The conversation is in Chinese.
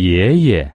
爷爷。